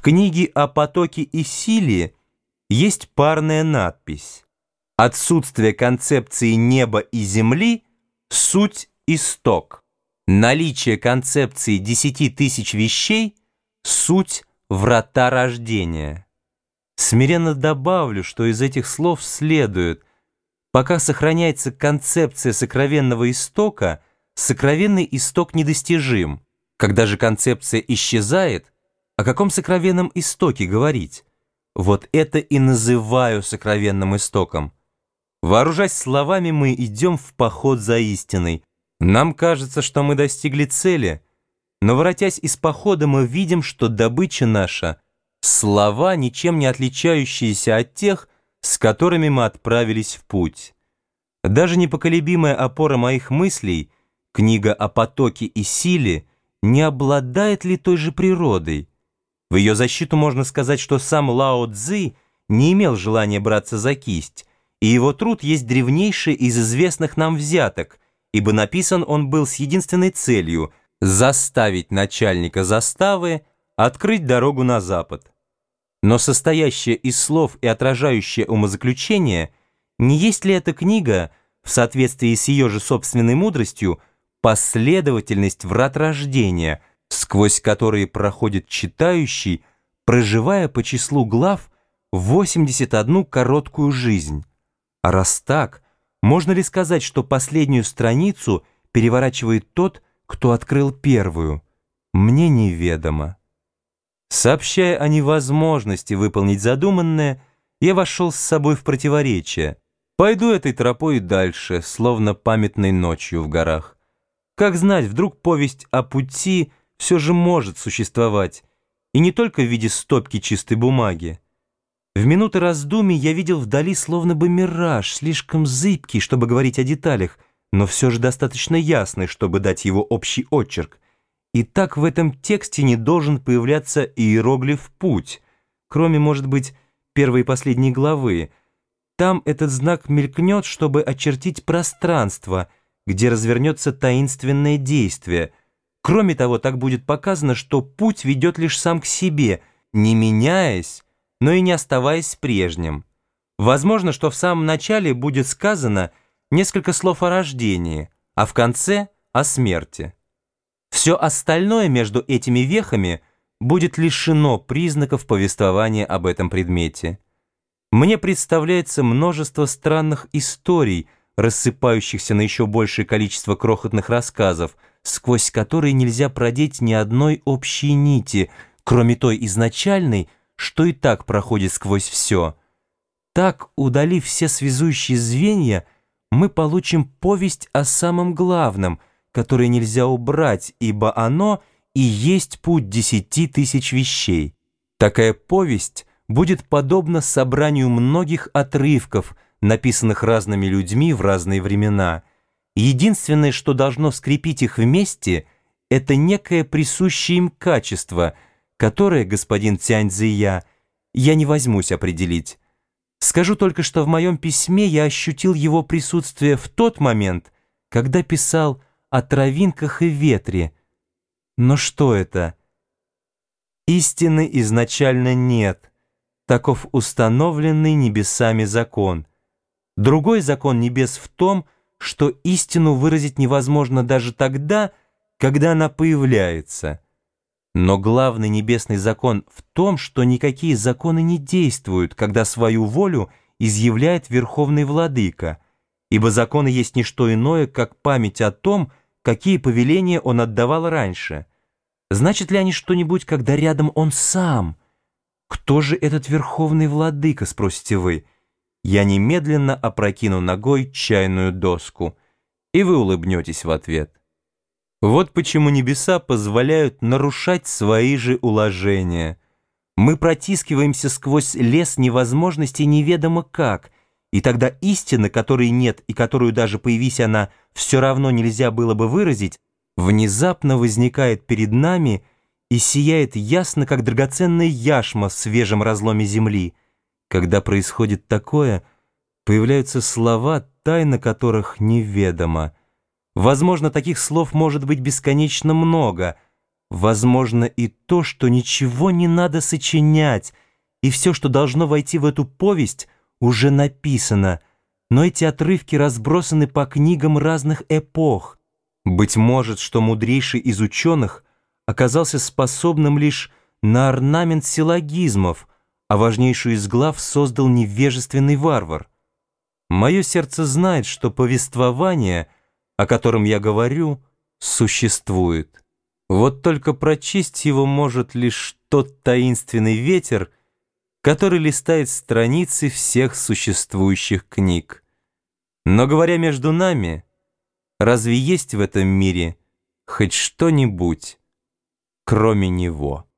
В книге о потоке и силе есть парная надпись «Отсутствие концепции неба и земли – суть исток. Наличие концепции десяти тысяч вещей – суть врата рождения». Смиренно добавлю, что из этих слов следует, пока сохраняется концепция сокровенного истока, сокровенный исток недостижим. Когда же концепция исчезает – о каком сокровенном истоке говорить? Вот это и называю сокровенным истоком. Вооружаясь словами, мы идем в поход за истиной. Нам кажется, что мы достигли цели, но, воротясь из похода, мы видим, что добыча наша — слова, ничем не отличающиеся от тех, с которыми мы отправились в путь. Даже непоколебимая опора моих мыслей, книга о потоке и силе, не обладает ли той же природой? В ее защиту можно сказать, что сам Лао Цзи не имел желания браться за кисть, и его труд есть древнейший из известных нам взяток, ибо написан он был с единственной целью – заставить начальника заставы открыть дорогу на запад. Но состоящая из слов и отражающая умозаключение, не есть ли эта книга, в соответствии с ее же собственной мудростью, последовательность врат рождения – сквозь которые проходит читающий, проживая по числу глав 81 короткую жизнь. А раз так, можно ли сказать, что последнюю страницу переворачивает тот, кто открыл первую? Мне неведомо. Сообщая о невозможности выполнить задуманное, я вошел с собой в противоречие. Пойду этой тропой дальше, словно памятной ночью в горах. Как знать, вдруг повесть о пути — все же может существовать, и не только в виде стопки чистой бумаги. В минуты раздумий я видел вдали словно бы мираж, слишком зыбкий, чтобы говорить о деталях, но все же достаточно ясный, чтобы дать его общий отчерк. И так в этом тексте не должен появляться иероглиф «путь», кроме, может быть, первой и последней главы. Там этот знак мелькнет, чтобы очертить пространство, где развернется таинственное действие — Кроме того, так будет показано, что путь ведет лишь сам к себе, не меняясь, но и не оставаясь прежним. Возможно, что в самом начале будет сказано несколько слов о рождении, а в конце — о смерти. Все остальное между этими вехами будет лишено признаков повествования об этом предмете. Мне представляется множество странных историй, рассыпающихся на еще большее количество крохотных рассказов — сквозь которые нельзя продеть ни одной общей нити, кроме той изначальной, что и так проходит сквозь все. Так, удалив все связующие звенья, мы получим повесть о самом главном, которое нельзя убрать, ибо оно и есть путь десяти тысяч вещей. Такая повесть будет подобна собранию многих отрывков, написанных разными людьми в разные времена – Единственное, что должно скрепить их вместе, это некое присущее им качество, которое, господин Цяньцзия, я не возьмусь определить. Скажу только, что в моем письме я ощутил его присутствие в тот момент, когда писал о травинках и ветре. Но что это? Истины изначально нет. Таков установленный небесами закон. Другой закон небес в том, что что истину выразить невозможно даже тогда, когда она появляется. Но главный небесный закон в том, что никакие законы не действуют, когда свою волю изъявляет Верховный Владыка, ибо законы есть не что иное, как память о том, какие повеления он отдавал раньше. Значит ли они что-нибудь, когда рядом он сам? Кто же этот Верховный Владыка, спросите вы? Я немедленно опрокину ногой чайную доску, и вы улыбнетесь в ответ. Вот почему небеса позволяют нарушать свои же уложения. Мы протискиваемся сквозь лес невозможности неведомо как, и тогда истина, которой нет и которую даже появись она, все равно нельзя было бы выразить, внезапно возникает перед нами и сияет ясно, как драгоценная яшма в свежем разломе земли — когда происходит такое, появляются слова, тайна которых неведома. Возможно, таких слов может быть бесконечно много, возможно и то, что ничего не надо сочинять, и все, что должно войти в эту повесть, уже написано, но эти отрывки разбросаны по книгам разных эпох. Быть может, что мудрейший из ученых оказался способным лишь на орнамент силлогизмов, а важнейшую из глав создал невежественный варвар. Мое сердце знает, что повествование, о котором я говорю, существует. Вот только прочесть его может лишь тот таинственный ветер, который листает страницы всех существующих книг. Но говоря между нами, разве есть в этом мире хоть что-нибудь, кроме него?